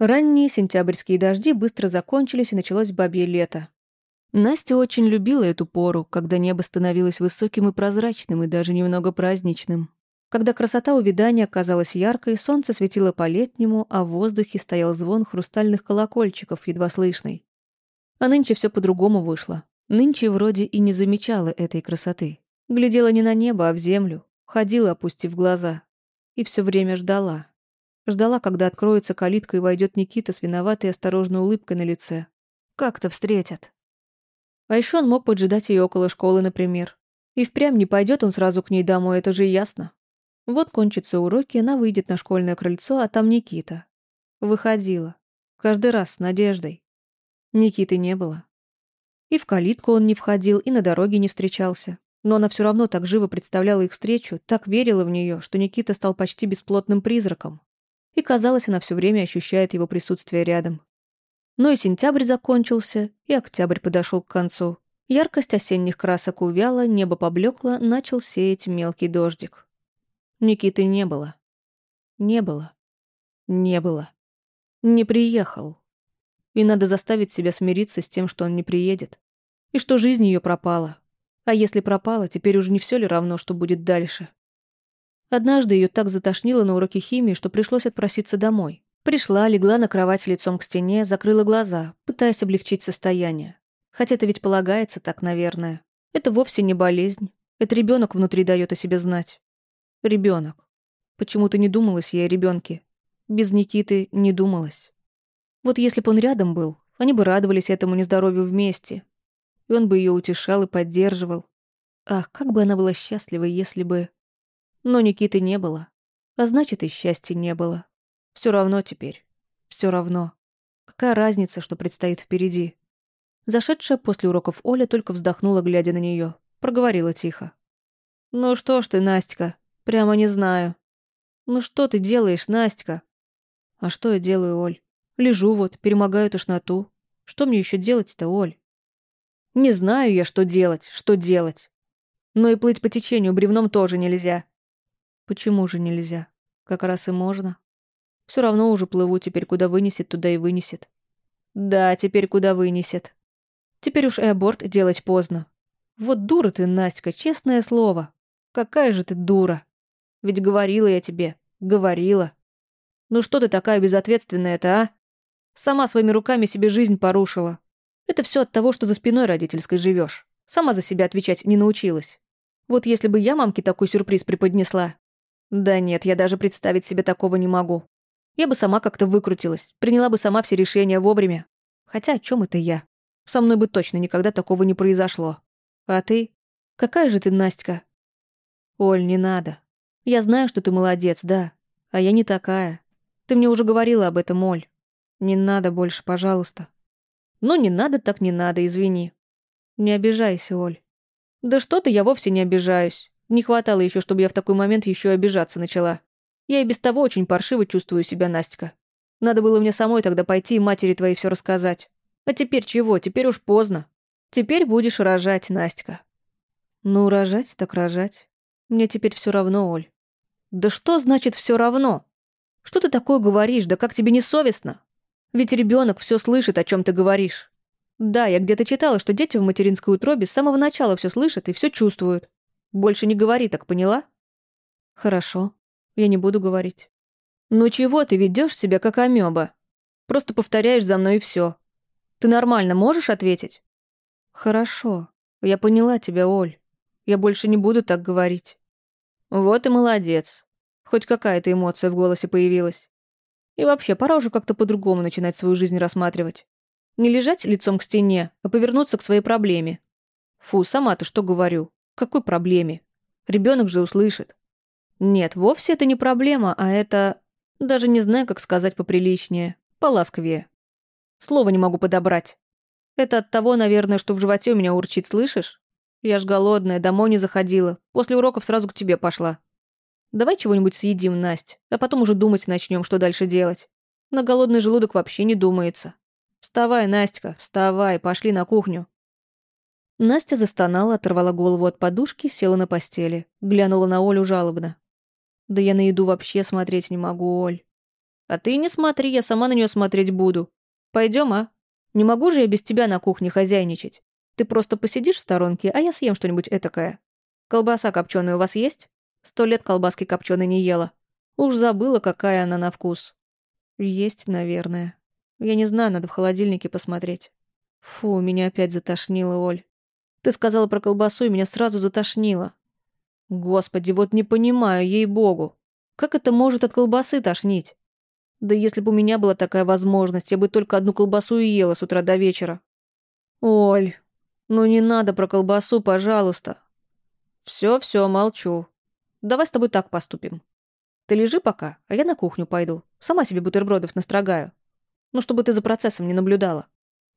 Ранние сентябрьские дожди быстро закончились, и началось бабье лето. Настя очень любила эту пору, когда небо становилось высоким и прозрачным, и даже немного праздничным. Когда красота увядания казалась яркой, солнце светило по-летнему, а в воздухе стоял звон хрустальных колокольчиков, едва слышный. А нынче все по-другому вышло. Нынче вроде и не замечала этой красоты. Глядела не на небо, а в землю, ходила, опустив глаза. И все время ждала. Ждала, когда откроется калитка и войдет Никита с виноватой и осторожной улыбкой на лице. Как-то встретят. А еще он мог поджидать ее около школы, например. И впрямь не пойдет он сразу к ней домой, это же ясно. Вот кончатся уроки, она выйдет на школьное крыльцо, а там Никита. Выходила. Каждый раз с надеждой. Никиты не было. И в калитку он не входил, и на дороге не встречался. Но она все равно так живо представляла их встречу, так верила в нее, что Никита стал почти бесплотным призраком и, казалось, она все время ощущает его присутствие рядом. Но и сентябрь закончился, и октябрь подошел к концу. Яркость осенних красок увяла, небо поблекло, начал сеять мелкий дождик. Никиты не было. Не было. Не было. Не приехал. И надо заставить себя смириться с тем, что он не приедет. И что жизнь ее пропала. А если пропала, теперь уже не все ли равно, что будет дальше? Однажды ее так затошнило на уроке химии, что пришлось отпроситься домой. Пришла, легла на кровать лицом к стене, закрыла глаза, пытаясь облегчить состояние. Хотя это ведь полагается так, наверное. Это вовсе не болезнь. Это ребенок внутри дает о себе знать. Ребенок. Почему-то не думалось ей о ребенке. Без Никиты не думалось. Вот если бы он рядом был, они бы радовались этому нездоровью вместе. И он бы ее утешал и поддерживал. Ах, как бы она была счастлива, если бы... Но Никиты не было. А значит, и счастья не было. Все равно теперь. Все равно. Какая разница, что предстоит впереди? Зашедшая после уроков Оля только вздохнула, глядя на нее. Проговорила тихо. «Ну что ж ты, Настя, прямо не знаю. Ну что ты делаешь, Настя?» «А что я делаю, Оль? Лежу вот, перемогаю тошноту. Что мне еще делать-то, Оль?» «Не знаю я, что делать, что делать. Но и плыть по течению бревном тоже нельзя. Почему же нельзя? Как раз и можно. Все равно уже плыву, теперь куда вынесет, туда и вынесет. Да, теперь куда вынесет. Теперь уж и аборт делать поздно. Вот дура ты, Настя, честное слово. Какая же ты дура. Ведь говорила я тебе, говорила. Ну что ты такая безответственная-то, а? Сама своими руками себе жизнь порушила. Это все от того, что за спиной родительской живешь. Сама за себя отвечать не научилась. Вот если бы я мамке такой сюрприз преподнесла, да нет, я даже представить себе такого не могу. Я бы сама как-то выкрутилась, приняла бы сама все решения вовремя. Хотя о чем это я? Со мной бы точно никогда такого не произошло. А ты? Какая же ты, Настя? Оль, не надо. Я знаю, что ты молодец, да. А я не такая. Ты мне уже говорила об этом, Оль. Не надо больше, пожалуйста. Ну, не надо, так не надо, извини. Не обижайся, Оль. Да что-то я вовсе не обижаюсь. Не хватало еще, чтобы я в такой момент еще обижаться начала. Я и без того очень паршиво чувствую себя, Настя. Надо было мне самой тогда пойти и матери твоей все рассказать. А теперь чего? Теперь уж поздно. Теперь будешь рожать, Настя. Ну, рожать так рожать. Мне теперь все равно, Оль. Да что значит все равно? Что ты такое говоришь? Да как тебе не совестно? Ведь ребенок все слышит, о чем ты говоришь. Да, я где-то читала, что дети в материнской утробе с самого начала все слышат и все чувствуют. Больше не говори так, поняла? Хорошо. Я не буду говорить. Ну чего ты ведешь себя как амеба? Просто повторяешь за мной и все. Ты нормально можешь ответить? Хорошо. Я поняла тебя, Оль. Я больше не буду так говорить. Вот и молодец. Хоть какая-то эмоция в голосе появилась. И вообще, пора уже как-то по-другому начинать свою жизнь рассматривать. Не лежать лицом к стене, а повернуться к своей проблеме. Фу, сама-то что говорю? Какой проблеме? Ребенок же услышит. Нет, вовсе это не проблема, а это... Даже не знаю, как сказать поприличнее, поласковее. Слова не могу подобрать. Это от того, наверное, что в животе у меня урчит, слышишь? Я ж голодная, домой не заходила. После уроков сразу к тебе пошла. Давай чего-нибудь съедим, Настя, а потом уже думать начнем, что дальше делать. На голодный желудок вообще не думается. Вставай, Настя, вставай, пошли на кухню. Настя застонала, оторвала голову от подушки, села на постели. Глянула на Олю жалобно. «Да я на еду вообще смотреть не могу, Оль. А ты не смотри, я сама на нее смотреть буду. Пойдем, а? Не могу же я без тебя на кухне хозяйничать. Ты просто посидишь в сторонке, а я съем что-нибудь этакое. Колбаса копченая у вас есть? Сто лет колбаски копченой не ела. Уж забыла, какая она на вкус. Есть, наверное. Я не знаю, надо в холодильнике посмотреть. Фу, меня опять затошнило, Оль. Ты сказала про колбасу, и меня сразу затошнило. Господи, вот не понимаю, ей-богу. Как это может от колбасы тошнить? Да если бы у меня была такая возможность, я бы только одну колбасу и ела с утра до вечера. Оль, ну не надо про колбасу, пожалуйста. Все-все, молчу. Давай с тобой так поступим. Ты лежи пока, а я на кухню пойду. Сама себе бутербродов настрогаю. Ну, чтобы ты за процессом не наблюдала.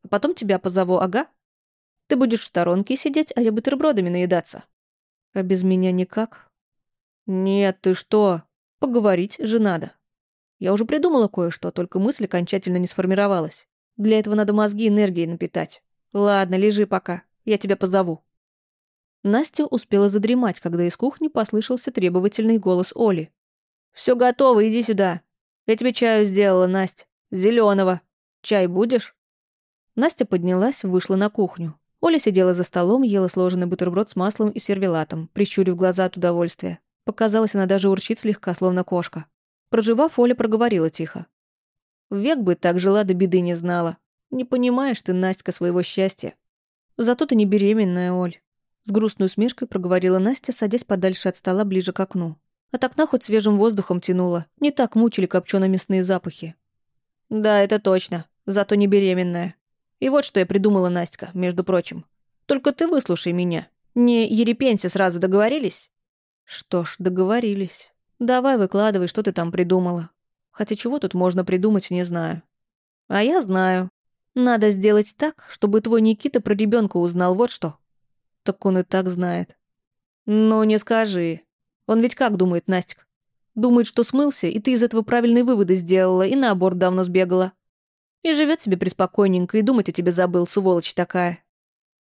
А потом тебя позову, ага? Ты будешь в сторонке сидеть, а я бутербродами наедаться. А без меня никак? Нет, ты что? Поговорить же надо. Я уже придумала кое-что, только мысль окончательно не сформировалась. Для этого надо мозги энергией напитать. Ладно, лежи пока, я тебя позову. Настя успела задремать, когда из кухни послышался требовательный голос Оли. «Все готово, иди сюда. Я тебе чаю сделала, Настя. Зеленого. Чай будешь?» Настя поднялась, вышла на кухню. Оля сидела за столом, ела сложенный бутерброд с маслом и сервелатом, прищурив глаза от удовольствия. Показалось, она даже урчит слегка, словно кошка. Проживав, Оля проговорила тихо. «Век бы так жила, до беды не знала. Не понимаешь ты, Настя, своего счастья. Зато ты не беременная, Оль. С грустной усмешкой проговорила Настя, садясь подальше от стола ближе к окну. От окна хоть свежим воздухом тянуло, не так мучили копчено-мясные запахи. «Да, это точно. Зато не беременная. И вот что я придумала, Настя, между прочим. Только ты выслушай меня. Не ерепенься сразу, договорились?» «Что ж, договорились. Давай выкладывай, что ты там придумала. Хотя чего тут можно придумать, не знаю». «А я знаю. Надо сделать так, чтобы твой Никита про ребенка узнал вот что». Так он и так знает. Ну, не скажи. Он ведь как думает, Настя? Думает, что смылся, и ты из этого правильные выводы сделала, и на аборт давно сбегала. И живет себе преспокойненько, и думать о тебе забыл, сволочь такая.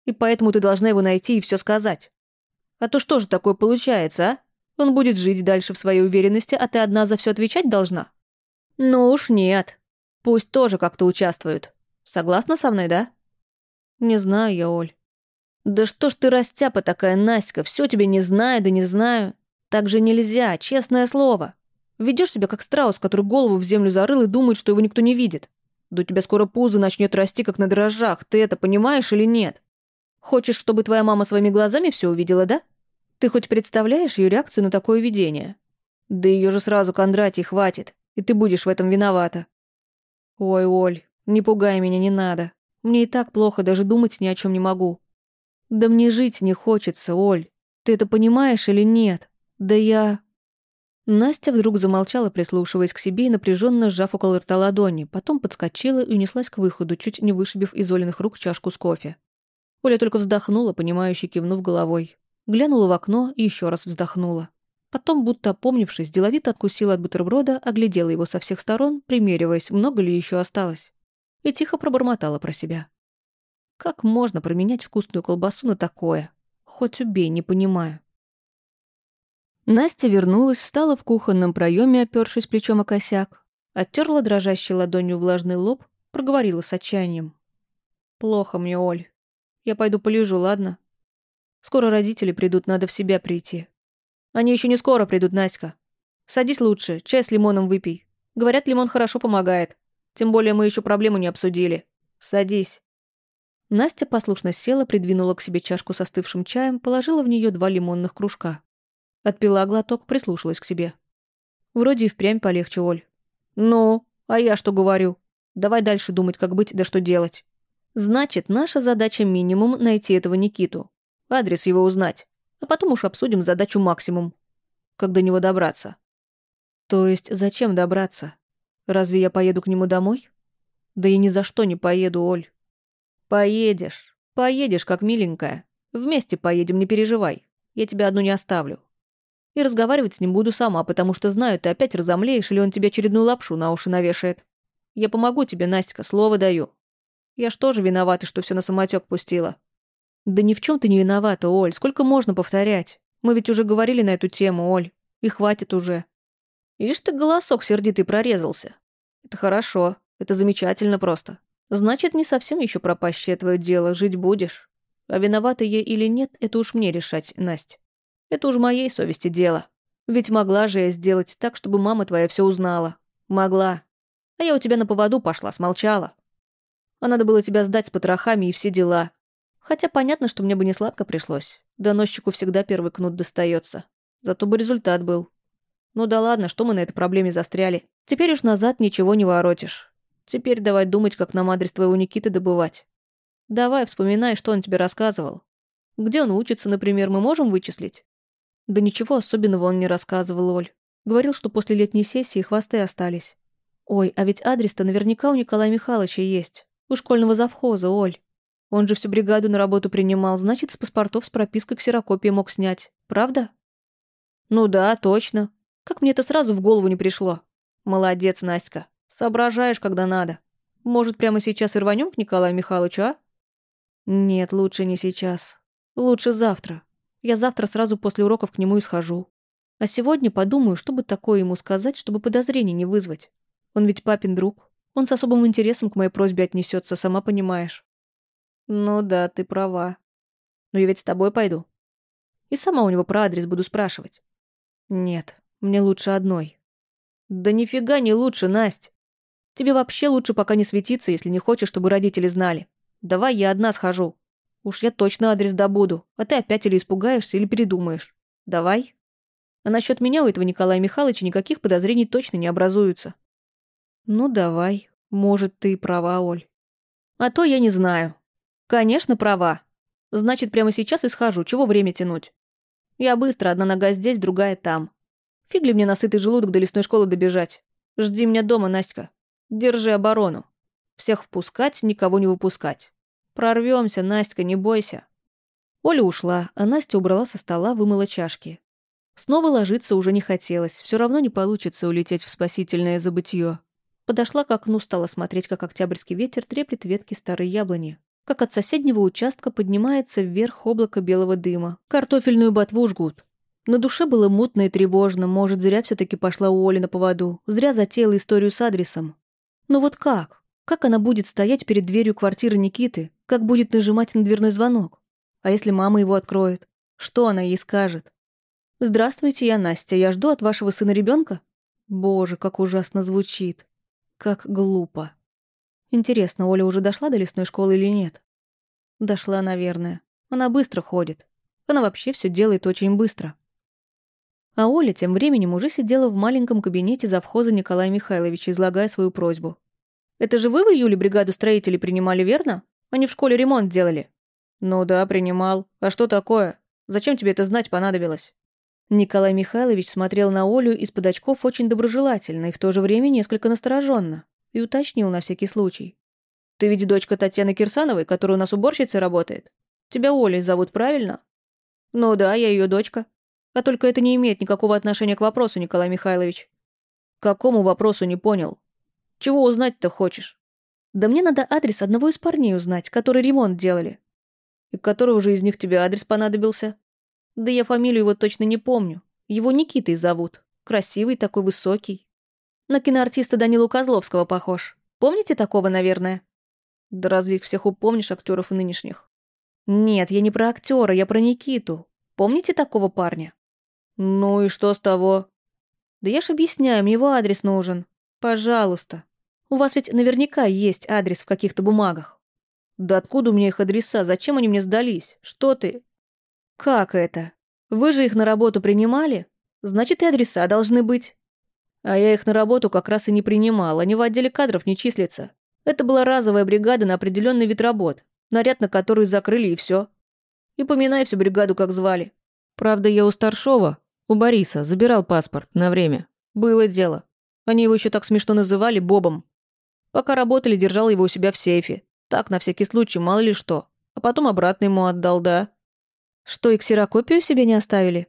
И поэтому ты должна его найти и все сказать. А то что же такое получается, а? Он будет жить дальше в своей уверенности, а ты одна за все отвечать должна? Ну уж нет. Пусть тоже как-то участвуют. Согласна со мной, да? Не знаю я, Оль. «Да что ж ты растяпа такая, Настя, все тебе не знаю, да не знаю. Так же нельзя, честное слово. Ведешь себя как страус, который голову в землю зарыл и думает, что его никто не видит. Да у тебя скоро пузо начнет расти, как на дрожжах, ты это понимаешь или нет? Хочешь, чтобы твоя мама своими глазами все увидела, да? Ты хоть представляешь ее реакцию на такое видение? Да ее же сразу Кондратий хватит, и ты будешь в этом виновата. Ой, Оль, не пугай меня, не надо. Мне и так плохо, даже думать ни о чем не могу. Да мне жить не хочется, Оль. Ты это понимаешь или нет? Да я...» Настя вдруг замолчала, прислушиваясь к себе и напряженно сжав около рта ладони, потом подскочила и унеслась к выходу, чуть не вышибив из Олиных рук чашку с кофе. Оля только вздохнула, понимающе кивнув головой. Глянула в окно и еще раз вздохнула. Потом, будто опомнившись, деловито откусила от бутерброда, оглядела его со всех сторон, примериваясь, много ли еще осталось. И тихо пробормотала про себя. Как можно променять вкусную колбасу на такое? Хоть убей, не понимаю. Настя вернулась, встала в кухонном проеме, опершись плечом о косяк, оттерла дрожащей ладонью влажный лоб, проговорила с отчаянием. «Плохо мне, Оль. Я пойду полежу, ладно? Скоро родители придут, надо в себя прийти. Они еще не скоро придут, Настя. Садись лучше, чай с лимоном выпей. Говорят, лимон хорошо помогает. Тем более мы еще проблему не обсудили. Садись». Настя послушно села, придвинула к себе чашку с остывшим чаем, положила в нее два лимонных кружка. Отпила глоток, прислушалась к себе. Вроде и впрямь полегче, Оль. Ну, а я что говорю? Давай дальше думать, как быть, да что делать. Значит, наша задача минимум найти этого Никиту. Адрес его узнать. А потом уж обсудим задачу максимум. Как до него добраться. То есть, зачем добраться? Разве я поеду к нему домой? Да я ни за что не поеду, Оль. «Поедешь. Поедешь, как миленькая. Вместе поедем, не переживай. Я тебя одну не оставлю. И разговаривать с ним буду сама, потому что знаю, ты опять разомлеешь или он тебе очередную лапшу на уши навешает. Я помогу тебе, Настя, слово даю. Я ж тоже виновата, что все на самотек пустила». «Да ни в чем ты не виновата, Оль. Сколько можно повторять? Мы ведь уже говорили на эту тему, Оль. И хватит уже». Ишь ты голосок сердитый прорезался. Это хорошо. Это замечательно просто. Значит, не совсем еще пропащее твое дело, жить будешь. А виновата я или нет, это уж мне решать, Настя. Это уж моей совести дело. Ведь могла же я сделать так, чтобы мама твоя все узнала. Могла. А я у тебя на поводу пошла, смолчала. А надо было тебя сдать с потрохами и все дела. Хотя понятно, что мне бы не сладко пришлось. Доносчику всегда первый кнут достается. Зато бы результат был. Ну да ладно, что мы на этой проблеме застряли. Теперь уж назад ничего не воротишь. Теперь давай думать, как нам адрес твоего Никиты добывать. Давай, вспоминай, что он тебе рассказывал. Где он учится, например, мы можем вычислить? Да ничего особенного он не рассказывал, Оль. Говорил, что после летней сессии хвосты остались. Ой, а ведь адрес-то наверняка у Николая Михайловича есть. У школьного завхоза, Оль. Он же всю бригаду на работу принимал, значит, с паспортов с пропиской ксерокопии мог снять. Правда? Ну да, точно. Как мне это сразу в голову не пришло. Молодец, Настя. Соображаешь, когда надо. Может, прямо сейчас и рванем к Николаю Михайловичу, а? Нет, лучше не сейчас. Лучше завтра. Я завтра сразу после уроков к нему и схожу. А сегодня подумаю, что бы такое ему сказать, чтобы подозрений не вызвать. Он ведь папин друг. Он с особым интересом к моей просьбе отнесется, сама понимаешь. Ну да, ты права. Но я ведь с тобой пойду. И сама у него про адрес буду спрашивать. Нет, мне лучше одной. Да нифига не лучше, Насть. Тебе вообще лучше пока не светиться, если не хочешь, чтобы родители знали. Давай я одна схожу. Уж я точно адрес добуду, а ты опять или испугаешься, или передумаешь. Давай. А насчет меня у этого Николая Михайловича никаких подозрений точно не образуются. Ну, давай. Может, ты права, Оль. А то я не знаю. Конечно, права. Значит, прямо сейчас и схожу. Чего время тянуть? Я быстро, одна нога здесь, другая там. Фигли мне насытый желудок до лесной школы добежать. Жди меня дома, Настя. Держи оборону. Всех впускать, никого не выпускать. Прорвемся, Настя, не бойся. Оля ушла, а Настя убрала со стола, вымыла чашки. Снова ложиться уже не хотелось, все равно не получится улететь в спасительное забытье. Подошла к окну, стала смотреть, как октябрьский ветер треплет ветки старой яблони. Как от соседнего участка поднимается вверх облако белого дыма. Картофельную ботву жгут. На душе было мутно и тревожно, может, зря все таки пошла у Оли на поводу, зря затеяла историю с адресом. Но вот как? Как она будет стоять перед дверью квартиры Никиты? Как будет нажимать на дверной звонок? А если мама его откроет? Что она ей скажет? «Здравствуйте, я Настя. Я жду от вашего сына ребенка? Боже, как ужасно звучит. Как глупо. Интересно, Оля уже дошла до лесной школы или нет? Дошла, наверное. Она быстро ходит. Она вообще все делает очень быстро. А Оля тем временем уже сидела в маленьком кабинете завхоза Николая Михайловича, излагая свою просьбу. Это же вы в июле бригаду строителей принимали, верно? Они в школе ремонт делали». «Ну да, принимал. А что такое? Зачем тебе это знать понадобилось?» Николай Михайлович смотрел на Олю из-под очков очень доброжелательно и в то же время несколько настороженно, и уточнил на всякий случай. «Ты ведь дочка Татьяны Кирсановой, которая у нас уборщицей работает? Тебя Олей зовут, правильно?» «Ну да, я ее дочка. А только это не имеет никакого отношения к вопросу, Николай Михайлович». «К какому вопросу, не понял?» Чего узнать-то хочешь? Да мне надо адрес одного из парней узнать, которые ремонт делали. И которого же из них тебе адрес понадобился? Да я фамилию его точно не помню. Его Никитой зовут. Красивый такой, высокий. На киноартиста Данилу Козловского похож. Помните такого, наверное? Да разве их всех упомнишь, актеров нынешних? Нет, я не про актера, я про Никиту. Помните такого парня? Ну и что с того? Да я ж объясняю, мне его адрес нужен. Пожалуйста. У вас ведь наверняка есть адрес в каких-то бумагах. Да откуда у меня их адреса? Зачем они мне сдались? Что ты? Как это? Вы же их на работу принимали? Значит, и адреса должны быть. А я их на работу как раз и не принимал, они в отделе кадров не числятся. Это была разовая бригада на определенный вид работ, наряд на который закрыли и все. И поминай всю бригаду, как звали. Правда, я у старшова, у Бориса, забирал паспорт на время. Было дело. Они его еще так смешно называли Бобом. Пока работали, держал его у себя в сейфе. Так, на всякий случай, мало ли что. А потом обратно ему отдал, да. Что, и ксерокопию себе не оставили?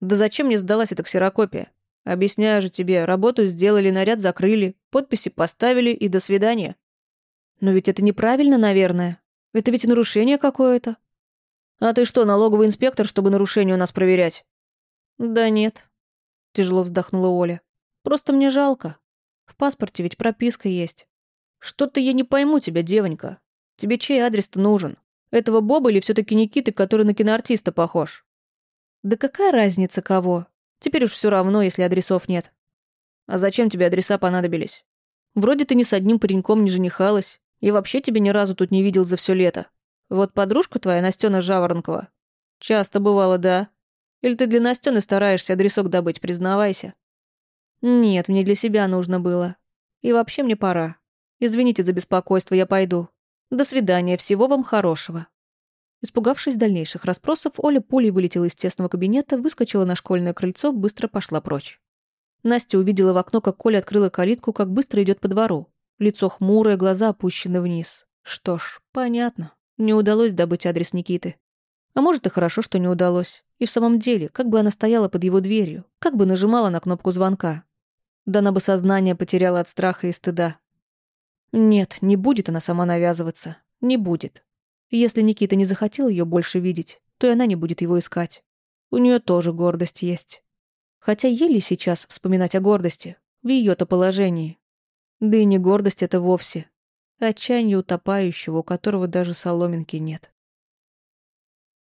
Да зачем мне сдалась эта ксерокопия? Объясняю же тебе, работу сделали, наряд закрыли, подписи поставили и до свидания. Но ведь это неправильно, наверное. Это ведь нарушение какое-то. А ты что, налоговый инспектор, чтобы нарушение у нас проверять? Да нет. Тяжело вздохнула Оля. Просто мне жалко. В паспорте ведь прописка есть. Что-то я не пойму тебя, девонька. Тебе чей адрес-то нужен? Этого Боба или все-таки Никиты, который на киноартиста похож? Да какая разница кого? Теперь уж все равно, если адресов нет. А зачем тебе адреса понадобились? Вроде ты ни с одним пареньком не женихалась, и вообще тебя ни разу тут не видел за все лето. Вот подружка твоя, Настена Жаворонкова. Часто бывало, да? Или ты для Настены стараешься адресок добыть, признавайся. Нет, мне для себя нужно было. И вообще мне пора. Извините за беспокойство, я пойду. До свидания, всего вам хорошего. Испугавшись дальнейших расспросов, Оля пулей вылетела из тесного кабинета, выскочила на школьное крыльцо, быстро пошла прочь. Настя увидела в окно, как Коля открыла калитку, как быстро идет по двору. Лицо хмурое, глаза опущены вниз. Что ж, понятно. Не удалось добыть адрес Никиты. А может и хорошо, что не удалось. И в самом деле, как бы она стояла под его дверью, как бы нажимала на кнопку звонка. Да она бы сознание потеряла от страха и стыда. Нет, не будет она сама навязываться. Не будет. Если Никита не захотел ее больше видеть, то и она не будет его искать. У нее тоже гордость есть. Хотя еле сейчас вспоминать о гордости, в ее-то положении. Да и не гордость это вовсе. Отчаяние утопающего, у которого даже соломинки нет.